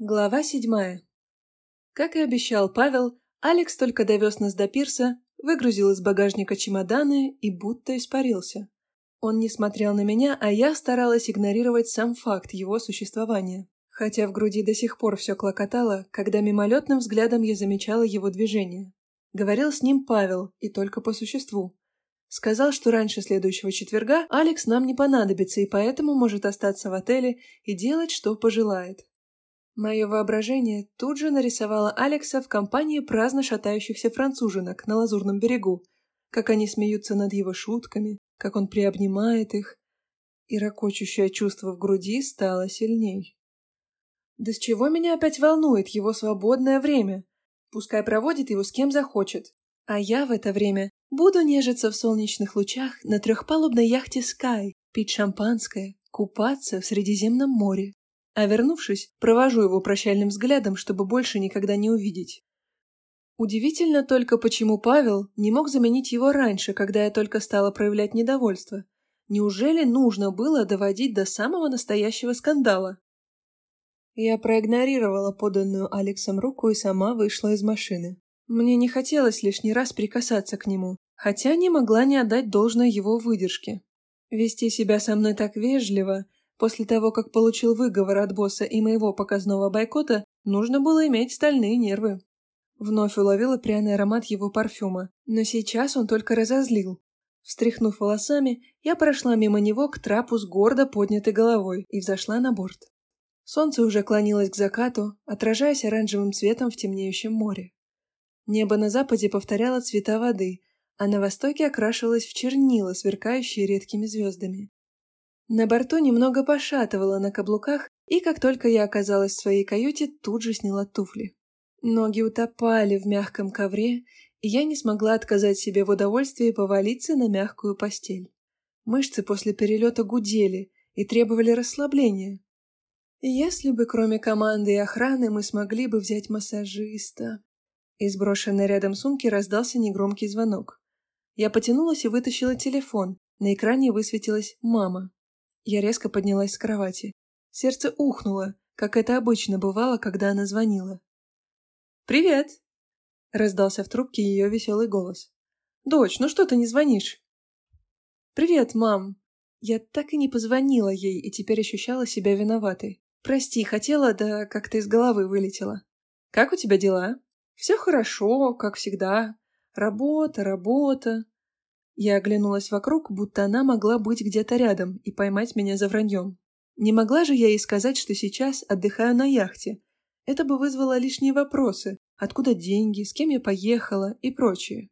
Глава седьмая. Как и обещал Павел, Алекс только довез нас до пирса, выгрузил из багажника чемоданы и будто испарился. Он не смотрел на меня, а я старалась игнорировать сам факт его существования. Хотя в груди до сих пор все клокотало, когда мимолетным взглядом я замечала его движение. Говорил с ним Павел, и только по существу. Сказал, что раньше следующего четверга Алекс нам не понадобится и поэтому может остаться в отеле и делать, что пожелает. Мое воображение тут же нарисовало Алекса в компании праздно шатающихся француженок на Лазурном берегу, как они смеются над его шутками, как он приобнимает их, и ракочущее чувство в груди стало сильней. Да с чего меня опять волнует его свободное время? Пускай проводит его с кем захочет. А я в это время буду нежиться в солнечных лучах на трехпалубной яхте Sky, пить шампанское, купаться в Средиземном море а вернувшись, провожу его прощальным взглядом, чтобы больше никогда не увидеть. Удивительно только, почему Павел не мог заменить его раньше, когда я только стала проявлять недовольство. Неужели нужно было доводить до самого настоящего скандала? Я проигнорировала поданную Алексом руку и сама вышла из машины. Мне не хотелось лишний раз прикасаться к нему, хотя не могла не отдать должное его выдержке. Вести себя со мной так вежливо После того, как получил выговор от босса и моего показного бойкота, нужно было иметь стальные нервы. Вновь уловила пряный аромат его парфюма, но сейчас он только разозлил. Встряхнув волосами, я прошла мимо него к трапу с гордо поднятой головой и взошла на борт. Солнце уже клонилось к закату, отражаясь оранжевым цветом в темнеющем море. Небо на западе повторяло цвета воды, а на востоке окрашивалось в чернила, сверкающие редкими звездами. На борту немного пошатывала на каблуках, и как только я оказалась в своей каюте, тут же сняла туфли. Ноги утопали в мягком ковре, и я не смогла отказать себе в удовольствии повалиться на мягкую постель. Мышцы после перелета гудели и требовали расслабления. Если бы кроме команды и охраны мы смогли бы взять массажиста... Из брошенной рядом сумки раздался негромкий звонок. Я потянулась и вытащила телефон. На экране высветилась «Мама». Я резко поднялась с кровати. Сердце ухнуло, как это обычно бывало, когда она звонила. «Привет!» — раздался в трубке ее веселый голос. «Дочь, ну что ты не звонишь?» «Привет, мам!» Я так и не позвонила ей и теперь ощущала себя виноватой. «Прости, хотела, да как-то из головы вылетела. Как у тебя дела?» «Все хорошо, как всегда. Работа, работа. Я оглянулась вокруг, будто она могла быть где-то рядом и поймать меня за враньем. Не могла же я ей сказать, что сейчас отдыхаю на яхте. Это бы вызвало лишние вопросы. Откуда деньги, с кем я поехала и прочее.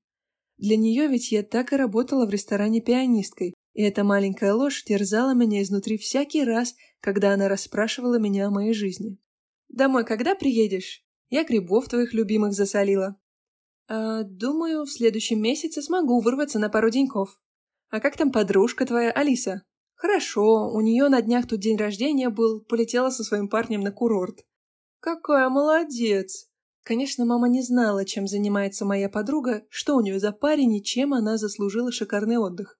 Для нее ведь я так и работала в ресторане пианисткой, и эта маленькая ложь терзала меня изнутри всякий раз, когда она расспрашивала меня о моей жизни. «Домой когда приедешь? Я грибов твоих любимых засолила. А, думаю, в следующем месяце смогу вырваться на пару деньков. А как там подружка твоя, Алиса? Хорошо, у нее на днях тут день рождения был, полетела со своим парнем на курорт. Какая молодец! Конечно, мама не знала, чем занимается моя подруга, что у нее за парень и чем она заслужила шикарный отдых.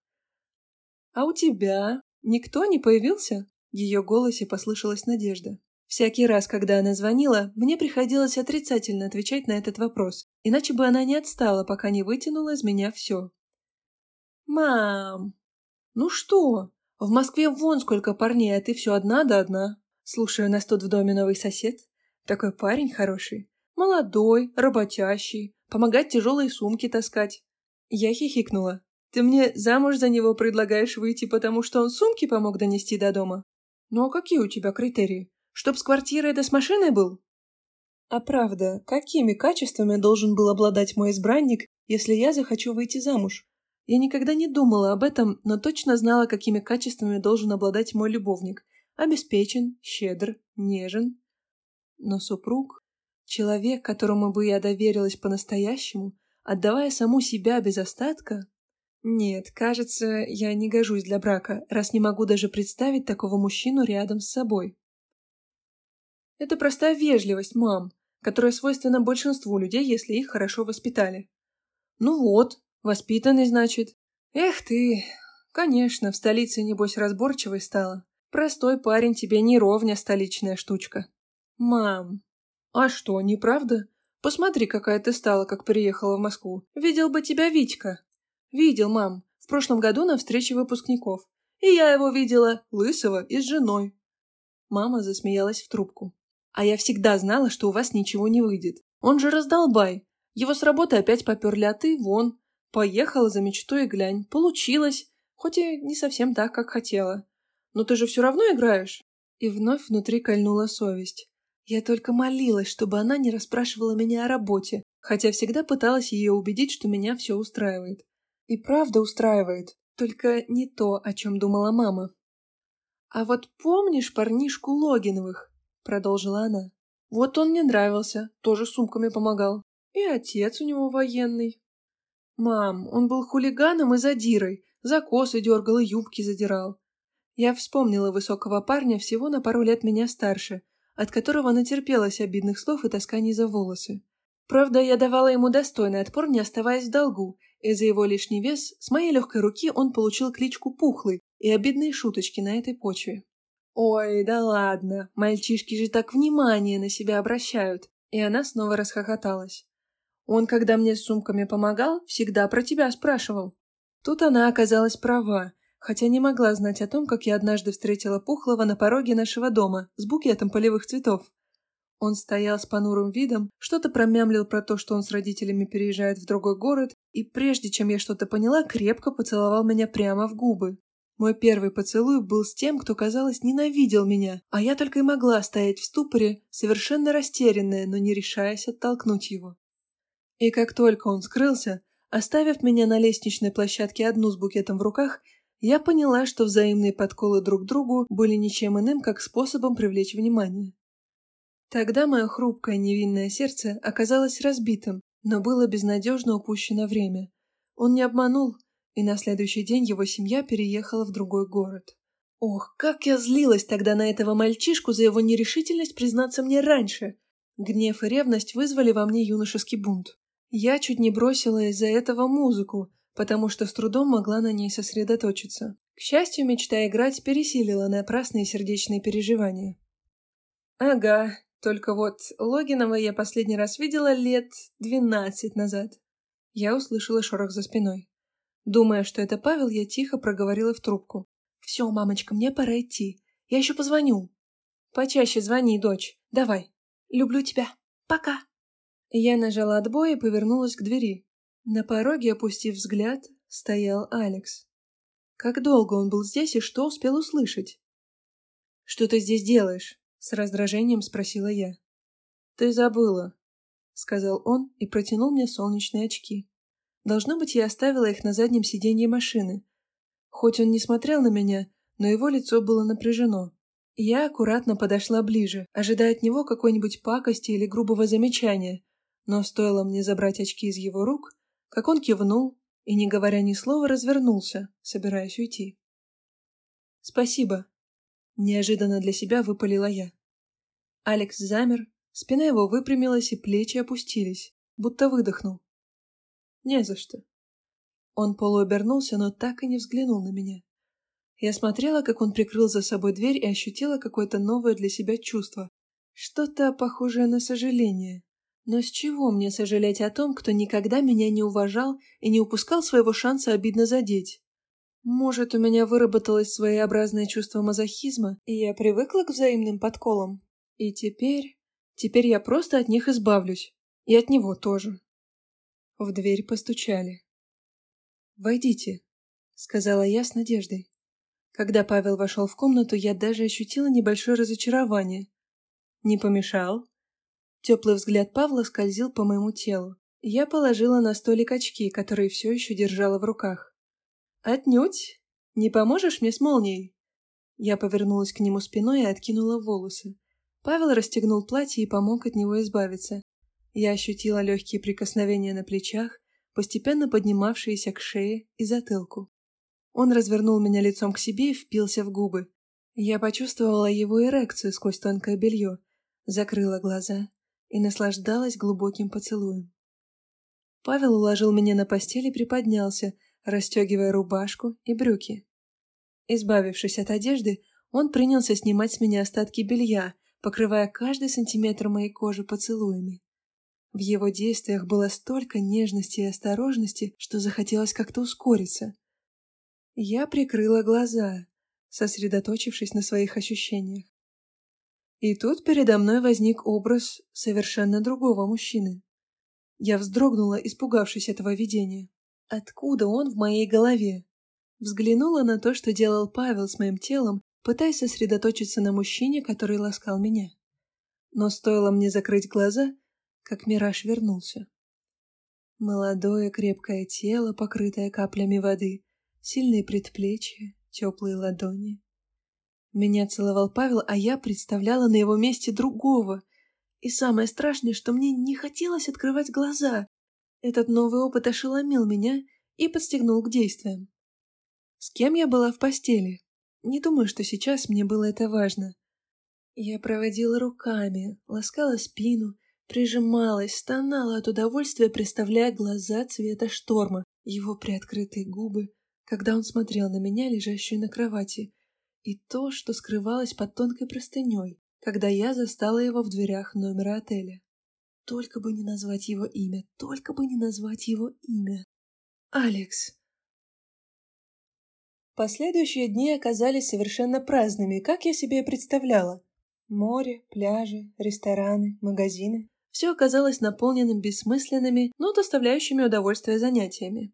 «А у тебя? Никто не появился?» В ее голосе послышалась надежда. Всякий раз, когда она звонила, мне приходилось отрицательно отвечать на этот вопрос, иначе бы она не отстала, пока не вытянула из меня все. «Мам! Ну что? В Москве вон сколько парней, а ты все одна да одна. Слушай, у нас тут в доме новый сосед. Такой парень хороший. Молодой, работящий, помогать тяжелые сумки таскать». Я хихикнула. «Ты мне замуж за него предлагаешь выйти, потому что он сумки помог донести до дома? Ну а какие у тебя критерии? Чтоб с квартирой да с машиной был? А правда, какими качествами должен был обладать мой избранник, если я захочу выйти замуж? Я никогда не думала об этом, но точно знала, какими качествами должен обладать мой любовник. Обеспечен, щедр, нежен. Но супруг, человек, которому бы я доверилась по-настоящему, отдавая саму себя без остатка... Нет, кажется, я не гожусь для брака, раз не могу даже представить такого мужчину рядом с собой. Это простая вежливость, мам, которая свойственна большинству людей, если их хорошо воспитали. Ну вот, воспитанный, значит. Эх ты, конечно, в столице, небось, разборчивой стала. Простой парень тебе не ровня столичная штучка. «Мам, а что, неправда? Посмотри, какая ты стала, как приехала в Москву. Видел бы тебя Витька». «Видел, мам, в прошлом году на встрече выпускников. И я его видела, лысого и с женой». Мама засмеялась в трубку. «А я всегда знала, что у вас ничего не выйдет. Он же раздолбай. Его с работы опять поперли, а ты вон. Поехала за мечтой и глянь. Получилось. Хоть и не совсем так, как хотела. Но ты же все равно играешь». И вновь внутри кольнула совесть. Я только молилась, чтобы она не расспрашивала меня о работе, хотя всегда пыталась ее убедить, что меня все устраивает. И правда устраивает, только не то, о чем думала мама. «А вот помнишь парнишку Логиновых?» — продолжила она. «Вот он мне нравился, тоже сумками помогал. И отец у него военный. Мам, он был хулиганом и задирой, за косы дергал и юбки задирал. Я вспомнила высокого парня всего на пару лет меня старше, от которого натерпелась обидных слов и тасканий за волосы. Правда, я давала ему достойный отпор, не оставаясь в долгу, и за его лишний вес с моей легкой руки он получил кличку Пухлый и обидные шуточки на этой почве. «Ой, да ладно, мальчишки же так внимание на себя обращают!» И она снова расхохоталась. «Он, когда мне с сумками помогал, всегда про тебя спрашивал». Тут она оказалась права, хотя не могла знать о том, как я однажды встретила Пухлого на пороге нашего дома с букетом полевых цветов. Он стоял с понурым видом, что-то промямлил про то, что он с родителями переезжает в другой город, и прежде чем я что-то поняла, крепко поцеловал меня прямо в губы. Мой первый поцелуй был с тем, кто, казалось, ненавидел меня, а я только и могла стоять в ступоре, совершенно растерянная, но не решаясь оттолкнуть его. И как только он скрылся, оставив меня на лестничной площадке одну с букетом в руках, я поняла, что взаимные подколы друг другу были ничем иным, как способом привлечь внимание. Тогда мое хрупкое невинное сердце оказалось разбитым, но было безнадежно упущено время. Он не обманул, и на следующий день его семья переехала в другой город. Ох, как я злилась тогда на этого мальчишку за его нерешительность признаться мне раньше. Гнев и ревность вызвали во мне юношеский бунт. Я чуть не бросила из-за этого музыку, потому что с трудом могла на ней сосредоточиться. К счастью, мечта играть пересилила напрасные сердечные переживания. Ага, только вот Логинова я последний раз видела лет двенадцать назад. Я услышала шорох за спиной. Думая, что это Павел, я тихо проговорила в трубку. «Все, мамочка, мне пора идти. Я еще позвоню». «Почаще звони, дочь. Давай. Люблю тебя. Пока». Я нажала отбой и повернулась к двери. На пороге, опустив взгляд, стоял Алекс. Как долго он был здесь и что успел услышать? «Что ты здесь делаешь?» С раздражением спросила я. «Ты забыла», — сказал он и протянул мне солнечные очки. Должно быть, я оставила их на заднем сиденье машины. Хоть он не смотрел на меня, но его лицо было напряжено. Я аккуратно подошла ближе, ожидая от него какой-нибудь пакости или грубого замечания, но стоило мне забрать очки из его рук, как он кивнул и, не говоря ни слова, развернулся, собираясь уйти. «Спасибо», — неожиданно для себя выпалила я. Алекс замер, спина его выпрямилась и плечи опустились, будто выдохнул. «Не за что». Он полуобернулся, но так и не взглянул на меня. Я смотрела, как он прикрыл за собой дверь и ощутила какое-то новое для себя чувство. Что-то похожее на сожаление. Но с чего мне сожалеть о том, кто никогда меня не уважал и не упускал своего шанса обидно задеть? Может, у меня выработалось своеобразное чувство мазохизма, и я привыкла к взаимным подколам? И теперь... Теперь я просто от них избавлюсь. И от него тоже. В дверь постучали. «Войдите», — сказала я с надеждой. Когда Павел вошел в комнату, я даже ощутила небольшое разочарование. «Не помешал?» Теплый взгляд Павла скользил по моему телу. Я положила на столик очки, которые все еще держала в руках. «Отнюдь! Не поможешь мне с молнией?» Я повернулась к нему спиной и откинула волосы. Павел расстегнул платье и помог от него избавиться. Я ощутила легкие прикосновения на плечах, постепенно поднимавшиеся к шее и затылку. Он развернул меня лицом к себе и впился в губы. Я почувствовала его эрекцию сквозь тонкое белье, закрыла глаза и наслаждалась глубоким поцелуем. Павел уложил меня на постель и приподнялся, расстегивая рубашку и брюки. Избавившись от одежды, он принялся снимать с меня остатки белья, покрывая каждый сантиметр моей кожи поцелуями. В его действиях было столько нежности и осторожности, что захотелось как-то ускориться. Я прикрыла глаза, сосредоточившись на своих ощущениях. И тут передо мной возник образ совершенно другого мужчины. Я вздрогнула, испугавшись этого видения. Откуда он в моей голове? Взглянула на то, что делал Павел с моим телом, пытаясь сосредоточиться на мужчине, который ласкал меня. Но стоило мне закрыть глаза, как мираж вернулся. Молодое крепкое тело, покрытое каплями воды, сильные предплечья, теплые ладони. Меня целовал Павел, а я представляла на его месте другого. И самое страшное, что мне не хотелось открывать глаза. Этот новый опыт ошеломил меня и подстегнул к действиям. С кем я была в постели? Не думаю, что сейчас мне было это важно. Я проводила руками, ласкала спину, прижималась, стонала от удовольствия, представляя глаза цвета шторма, его приоткрытые губы, когда он смотрел на меня, лежащую на кровати, и то, что скрывалось под тонкой простыней, когда я застала его в дверях номера отеля. Только бы не назвать его имя, только бы не назвать его имя. Алекс. Последующие дни оказались совершенно праздными, как я себе и представляла. Море, пляжи, рестораны, магазины. Все оказалось наполненным бессмысленными, но доставляющими удовольствие занятиями.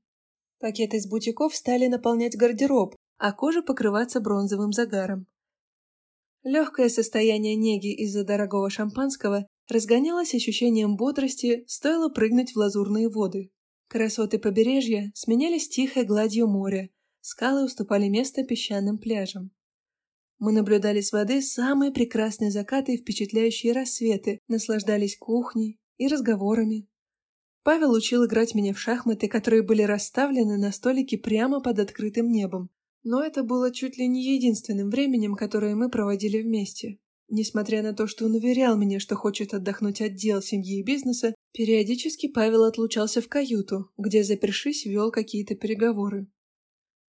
Пакеты из бутиков стали наполнять гардероб, а кожа покрываться бронзовым загаром. Легкое состояние неги из-за дорогого шампанского разгонялось ощущением бодрости, стоило прыгнуть в лазурные воды. Красоты побережья сменялись тихой гладью моря, скалы уступали место песчаным пляжам. Мы наблюдали с воды самые прекрасные закаты и впечатляющие рассветы, наслаждались кухней и разговорами. Павел учил играть меня в шахматы, которые были расставлены на столике прямо под открытым небом, но это было чуть ли не единственным временем, которое мы проводили вместе. Несмотря на то, что он уверял меня, что хочет отдохнуть от дел семьи и бизнеса, периодически Павел отлучался в каюту, где, запершись, вел какие-то переговоры.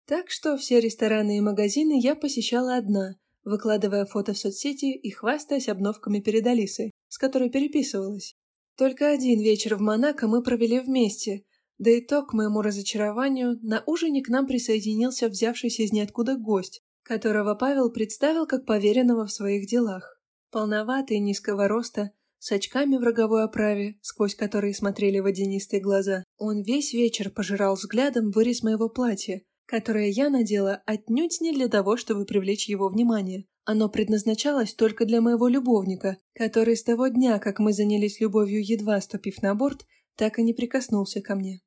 Так что все рестораны и магазины я посещала одна, выкладывая фото в соцсети и хвастаясь обновками перед Алисой, с которой переписывалась. Только один вечер в Монако мы провели вместе, да и то, к моему разочарованию, на ужине к нам присоединился взявшийся из ниоткуда гость, которого Павел представил как поверенного в своих делах. Полноватый, низкого роста, с очками в роговой оправе, сквозь которые смотрели водянистые глаза. Он весь вечер пожирал взглядом вырез моего платья, которое я надела отнюдь не для того, чтобы привлечь его внимание. Оно предназначалось только для моего любовника, который с того дня, как мы занялись любовью, едва ступив на борт, так и не прикоснулся ко мне.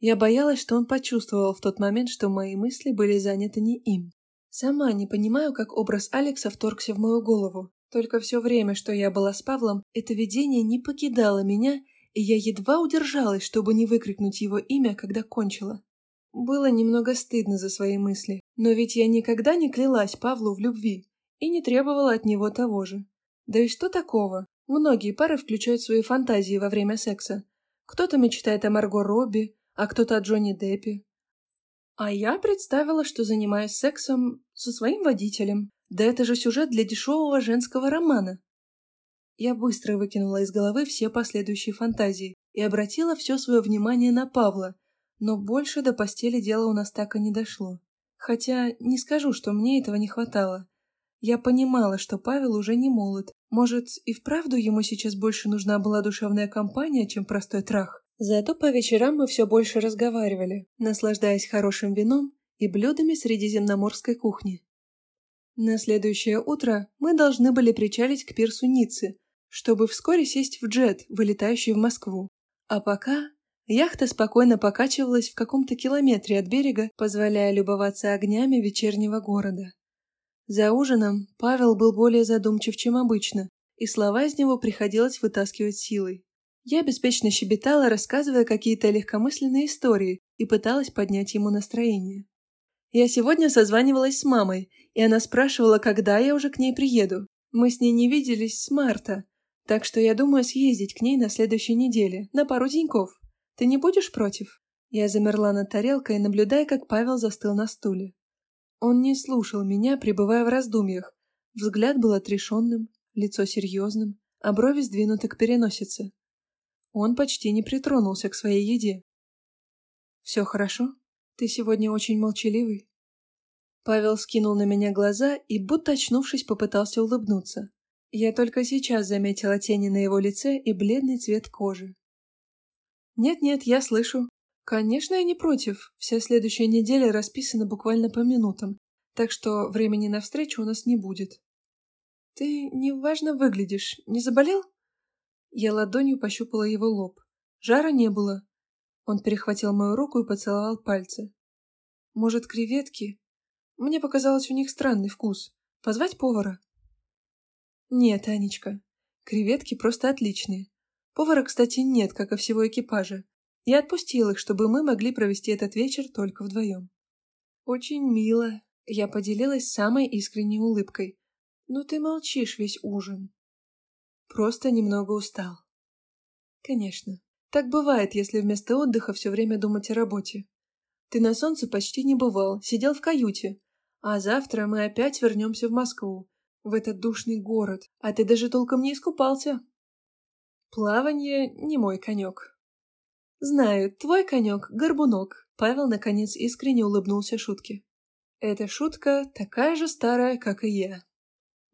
Я боялась, что он почувствовал в тот момент, что мои мысли были заняты не им. Сама не понимаю, как образ Алекса вторгся в мою голову. Только все время, что я была с Павлом, это видение не покидало меня, и я едва удержалась, чтобы не выкрикнуть его имя, когда кончила. Было немного стыдно за свои мысли, но ведь я никогда не клялась Павлу в любви и не требовала от него того же. Да и что такого? Многие пары включают свои фантазии во время секса. Кто-то мечтает о Марго Робби, а кто-то о Джонни Деппе. А я представила, что занимаюсь сексом со своим водителем. Да это же сюжет для дешевого женского романа. Я быстро выкинула из головы все последующие фантазии и обратила все свое внимание на Павла, но больше до постели дело у нас так и не дошло. Хотя не скажу, что мне этого не хватало. Я понимала, что Павел уже не молод. Может, и вправду ему сейчас больше нужна была душевная компания, чем простой трах. Зато по вечерам мы все больше разговаривали, наслаждаясь хорошим вином и блюдами средиземноморской кухни. На следующее утро мы должны были причалить к пирсу Ниццы, чтобы вскоре сесть в джет, вылетающий в Москву. А пока яхта спокойно покачивалась в каком-то километре от берега, позволяя любоваться огнями вечернего города. За ужином Павел был более задумчив, чем обычно, и слова из него приходилось вытаскивать силой. Я беспечно щебетала, рассказывая какие-то легкомысленные истории и пыталась поднять ему настроение. Я сегодня созванивалась с мамой, и она спрашивала, когда я уже к ней приеду. Мы с ней не виделись с марта, так что я думаю съездить к ней на следующей неделе, на пару деньков. Ты не будешь против?» Я замерла над тарелкой, наблюдая, как Павел застыл на стуле. Он не слушал меня, пребывая в раздумьях. Взгляд был отрешенным, лицо серьезным, а брови сдвинуты к переносице. Он почти не притронулся к своей еде. «Все хорошо? Ты сегодня очень молчаливый?» Павел скинул на меня глаза и, будто очнувшись, попытался улыбнуться. Я только сейчас заметила тени на его лице и бледный цвет кожи. «Нет-нет, я слышу. Конечно, я не против. Вся следующая неделя расписана буквально по минутам, так что времени на встречу у нас не будет. Ты неважно выглядишь. Не заболел?» Я ладонью пощупала его лоб. Жара не было. Он перехватил мою руку и поцеловал пальцы. «Может, креветки? Мне показалось, у них странный вкус. Позвать повара?» «Нет, Анечка, креветки просто отличные. Повара, кстати, нет, как и всего экипажа. Я отпустил их, чтобы мы могли провести этот вечер только вдвоем». «Очень мило», — я поделилась самой искренней улыбкой. «Но ты молчишь весь ужин». «Просто немного устал». «Конечно. Так бывает, если вместо отдыха все время думать о работе. Ты на солнце почти не бывал, сидел в каюте. А завтра мы опять вернемся в Москву, в этот душный город, а ты даже толком не искупался. Плавание не мой конек. Знаю, твой конек — горбунок. Павел, наконец, искренне улыбнулся шутке. Эта шутка такая же старая, как и я.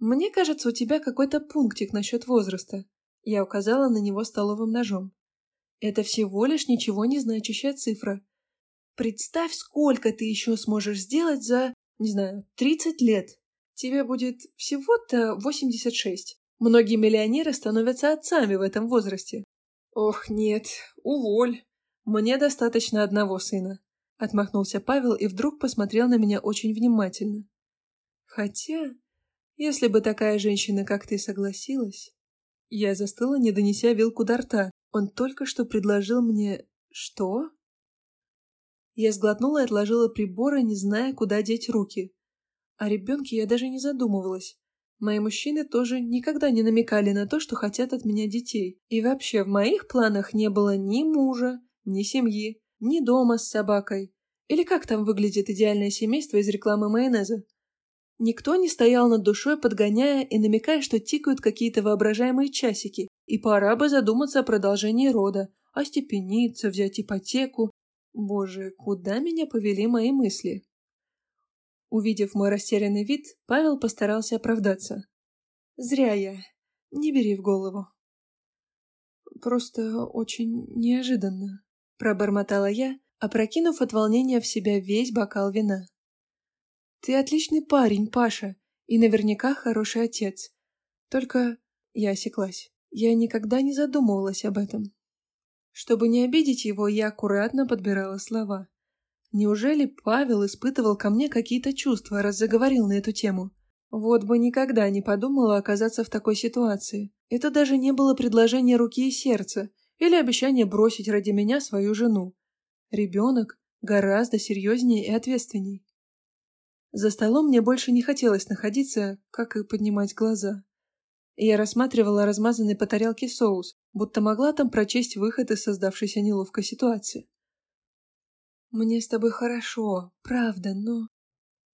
Мне кажется, у тебя какой-то пунктик насчет возраста. Я указала на него столовым ножом. Это всего лишь ничего не значащая цифра. Представь, сколько ты еще сможешь сделать за, не знаю, 30 лет. Тебе будет всего-то 86. Многие миллионеры становятся отцами в этом возрасте. Ох, нет, уволь. Мне достаточно одного сына. Отмахнулся Павел и вдруг посмотрел на меня очень внимательно. Хотя, если бы такая женщина, как ты, согласилась... Я застыла, не донеся вилку до рта. Он только что предложил мне... Что? Я сглотнула и отложила приборы, не зная, куда деть руки. О ребенке я даже не задумывалась. Мои мужчины тоже никогда не намекали на то, что хотят от меня детей. И вообще в моих планах не было ни мужа, ни семьи, ни дома с собакой. Или как там выглядит идеальное семейство из рекламы майонеза. Никто не стоял над душой, подгоняя и намекая, что тикают какие-то воображаемые часики, и пора бы задуматься о продолжении рода, остепениться, взять ипотеку. Боже, куда меня повели мои мысли? Увидев мой растерянный вид, Павел постарался оправдаться. «Зря я. Не бери в голову». «Просто очень неожиданно», — пробормотала я, опрокинув от волнения в себя весь бокал вина. «Ты отличный парень, Паша, и наверняка хороший отец. Только...» — я осеклась. Я никогда не задумывалась об этом. Чтобы не обидеть его, я аккуратно подбирала слова. Неужели Павел испытывал ко мне какие-то чувства, раз заговорил на эту тему? Вот бы никогда не подумала оказаться в такой ситуации. Это даже не было предложение руки и сердца или обещание бросить ради меня свою жену. Ребенок гораздо серьезнее и ответственней. За столом мне больше не хотелось находиться, как и поднимать глаза. Я рассматривала размазанный по тарелке соус, будто могла там прочесть выход из создавшейся неловкой ситуации. «Мне с тобой хорошо, правда, но...»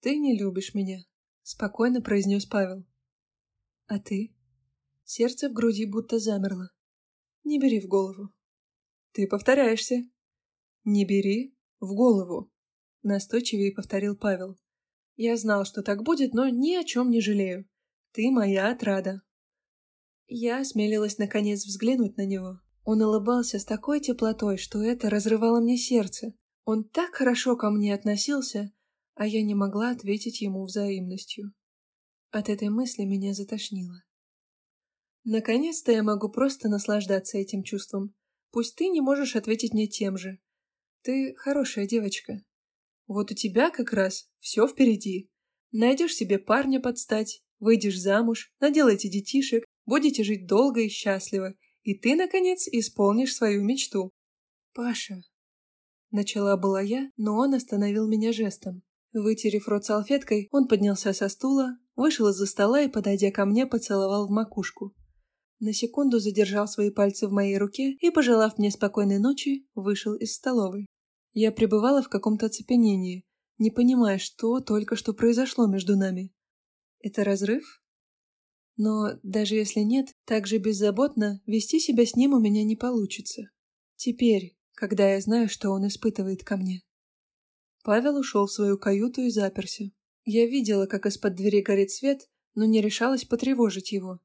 «Ты не любишь меня», — спокойно произнес Павел. «А ты?» Сердце в груди будто замерло. «Не бери в голову». «Ты повторяешься». «Не бери в голову», — настойчивее повторил Павел. «Я знал, что так будет, но ни о чем не жалею. Ты моя отрада». Я осмелилась наконец взглянуть на него. Он улыбался с такой теплотой, что это разрывало мне сердце. Он так хорошо ко мне относился, а я не могла ответить ему взаимностью. От этой мысли меня затошнило. Наконец-то я могу просто наслаждаться этим чувством. Пусть ты не можешь ответить мне тем же. Ты хорошая девочка. Вот у тебя как раз все впереди. Найдешь себе парня подстать, выйдешь замуж, наделайте детишек, будете жить долго и счастливо, и ты, наконец, исполнишь свою мечту. Паша, Начала была я, но он остановил меня жестом. Вытерев рот салфеткой, он поднялся со стула, вышел из-за стола и, подойдя ко мне, поцеловал в макушку. На секунду задержал свои пальцы в моей руке и, пожелав мне спокойной ночи, вышел из столовой. Я пребывала в каком-то оцепенении, не понимая, что только что произошло между нами. Это разрыв? Но даже если нет, так же беззаботно вести себя с ним у меня не получится. Теперь, когда я знаю, что он испытывает ко мне. Павел ушел в свою каюту и заперся. Я видела, как из-под двери горит свет, но не решалась потревожить его.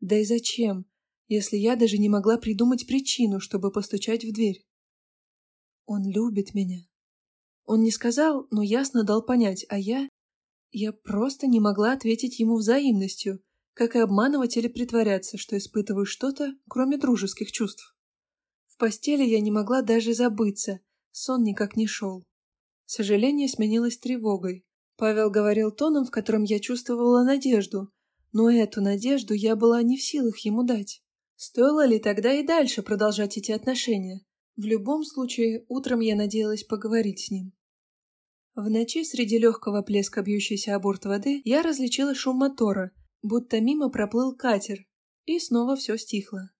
Да и зачем, если я даже не могла придумать причину, чтобы постучать в дверь? Он любит меня. Он не сказал, но ясно дал понять, а я... Я просто не могла ответить ему взаимностью, как и обманывать или притворяться, что испытываю что-то, кроме дружеских чувств. Постели я не могла даже забыться, сон никак не шел. Сожаление сменилось тревогой. Павел говорил тоном, в котором я чувствовала надежду, но эту надежду я была не в силах ему дать. Стоило ли тогда и дальше продолжать эти отношения? В любом случае, утром я надеялась поговорить с ним. В ночи среди легкого плеска бьющейся о борт воды я различила шум мотора, будто мимо проплыл катер, и снова все стихло.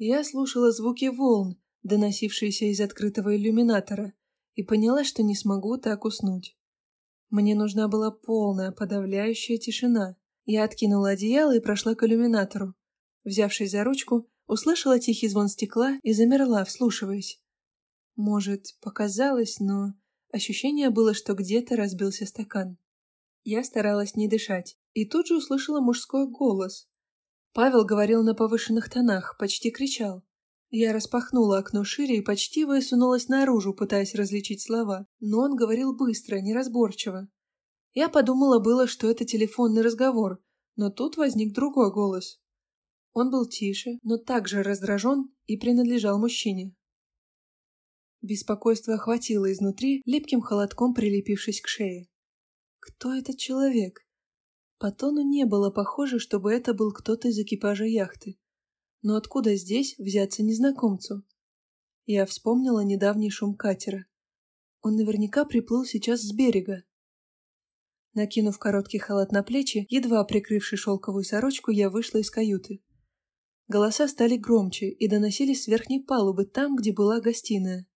Я слушала звуки волн, доносившиеся из открытого иллюминатора, и поняла, что не смогу так уснуть. Мне нужна была полная, подавляющая тишина. Я откинула одеяло и прошла к иллюминатору. Взявшись за ручку, услышала тихий звон стекла и замерла, вслушиваясь. Может, показалось, но ощущение было, что где-то разбился стакан. Я старалась не дышать, и тут же услышала мужской голос. Павел говорил на повышенных тонах, почти кричал. Я распахнула окно шире и почти высунулась наружу, пытаясь различить слова, но он говорил быстро, неразборчиво. Я подумала было, что это телефонный разговор, но тут возник другой голос. Он был тише, но также раздражен и принадлежал мужчине. Беспокойство охватило изнутри, липким холодком прилепившись к шее. Кто этот человек? По тону не было похоже, чтобы это был кто-то из экипажа яхты. Но откуда здесь взяться незнакомцу? Я вспомнила недавний шум катера. Он наверняка приплыл сейчас с берега. Накинув короткий халат на плечи, едва прикрывший шелковую сорочку, я вышла из каюты. Голоса стали громче и доносились с верхней палубы, там, где была гостиная.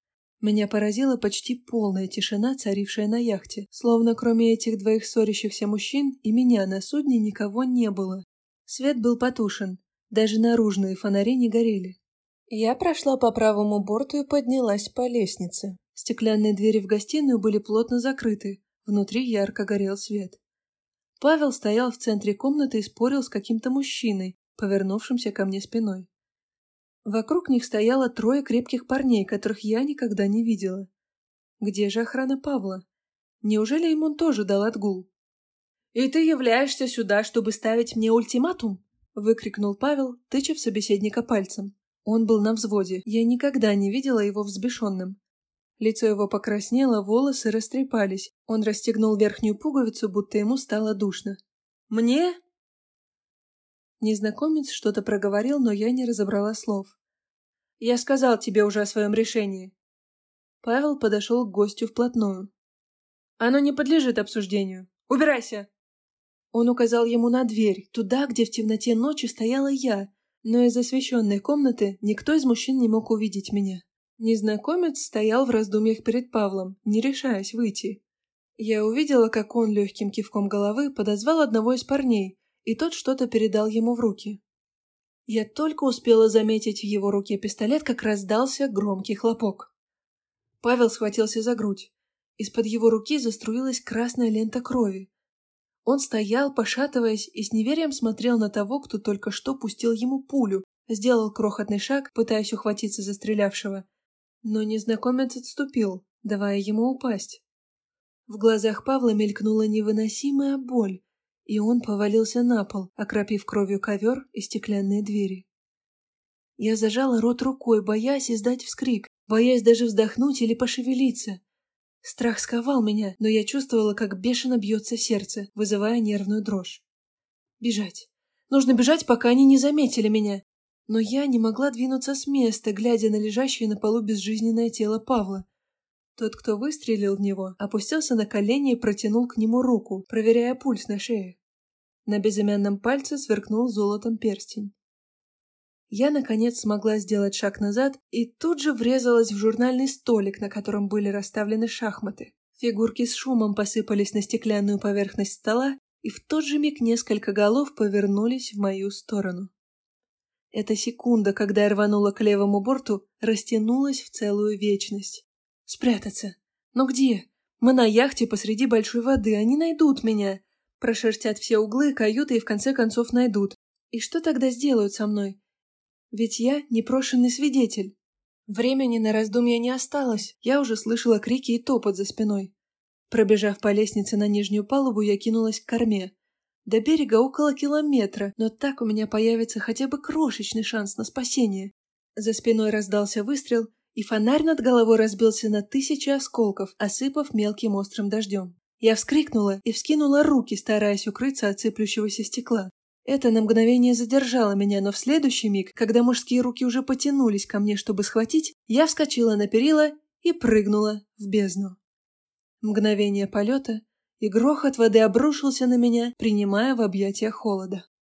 Меня поразила почти полная тишина, царившая на яхте, словно кроме этих двоих ссорящихся мужчин и меня на судне никого не было. Свет был потушен, даже наружные фонари не горели. Я прошла по правому борту и поднялась по лестнице. Стеклянные двери в гостиную были плотно закрыты, внутри ярко горел свет. Павел стоял в центре комнаты и спорил с каким-то мужчиной, повернувшимся ко мне спиной. Вокруг них стояло трое крепких парней, которых я никогда не видела. Где же охрана Павла? Неужели им он тоже дал отгул? «И ты являешься сюда, чтобы ставить мне ультиматум?» — выкрикнул Павел, тыча в собеседника пальцем. Он был на взводе, я никогда не видела его взбешенным. Лицо его покраснело, волосы растрепались. Он расстегнул верхнюю пуговицу, будто ему стало душно. «Мне?» Незнакомец что-то проговорил, но я не разобрала слов. «Я сказал тебе уже о своем решении». Павел подошел к гостю вплотную. «Оно не подлежит обсуждению. Убирайся!» Он указал ему на дверь, туда, где в темноте ночи стояла я, но из освещенной комнаты никто из мужчин не мог увидеть меня. Незнакомец стоял в раздумьях перед Павлом, не решаясь выйти. Я увидела, как он легким кивком головы подозвал одного из парней, и тот что-то передал ему в руки. Я только успела заметить в его руке пистолет, как раздался громкий хлопок. Павел схватился за грудь. Из-под его руки заструилась красная лента крови. Он стоял, пошатываясь, и с неверием смотрел на того, кто только что пустил ему пулю, сделал крохотный шаг, пытаясь ухватиться за стрелявшего. Но незнакомец отступил, давая ему упасть. В глазах Павла мелькнула невыносимая боль, и он повалился на пол, окропив кровью ковер и стеклянные двери. Я зажала рот рукой, боясь издать вскрик, боясь даже вздохнуть или пошевелиться. Страх сковал меня, но я чувствовала, как бешено бьется сердце, вызывая нервную дрожь. Бежать. Нужно бежать, пока они не заметили меня. Но я не могла двинуться с места, глядя на лежащее на полу безжизненное тело Павла. Тот, кто выстрелил в него, опустился на колени и протянул к нему руку, проверяя пульс на шее. На безымянном пальце сверкнул золотом перстень. Я, наконец, смогла сделать шаг назад и тут же врезалась в журнальный столик, на котором были расставлены шахматы. Фигурки с шумом посыпались на стеклянную поверхность стола, и в тот же миг несколько голов повернулись в мою сторону. Эта секунда, когда я рванула к левому борту, растянулась в целую вечность. Спрятаться. Но где? Мы на яхте посреди большой воды, они найдут меня. Прошерстят все углы каюты и в конце концов найдут. И что тогда сделают со мной? Ведь я непрошенный свидетель. Времени на раздумья не осталось, я уже слышала крики и топот за спиной. Пробежав по лестнице на нижнюю палубу, я кинулась к корме. До берега около километра, но так у меня появится хотя бы крошечный шанс на спасение. За спиной раздался выстрел, и фонарь над головой разбился на тысячи осколков, осыпав мелким острым дождем. Я вскрикнула и вскинула руки, стараясь укрыться от сыплющегося стекла. Это на мгновение задержало меня, но в следующий миг, когда мужские руки уже потянулись ко мне, чтобы схватить, я вскочила на перила и прыгнула в бездну. Мгновение полета, и грохот воды обрушился на меня, принимая в объятия холода.